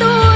tú.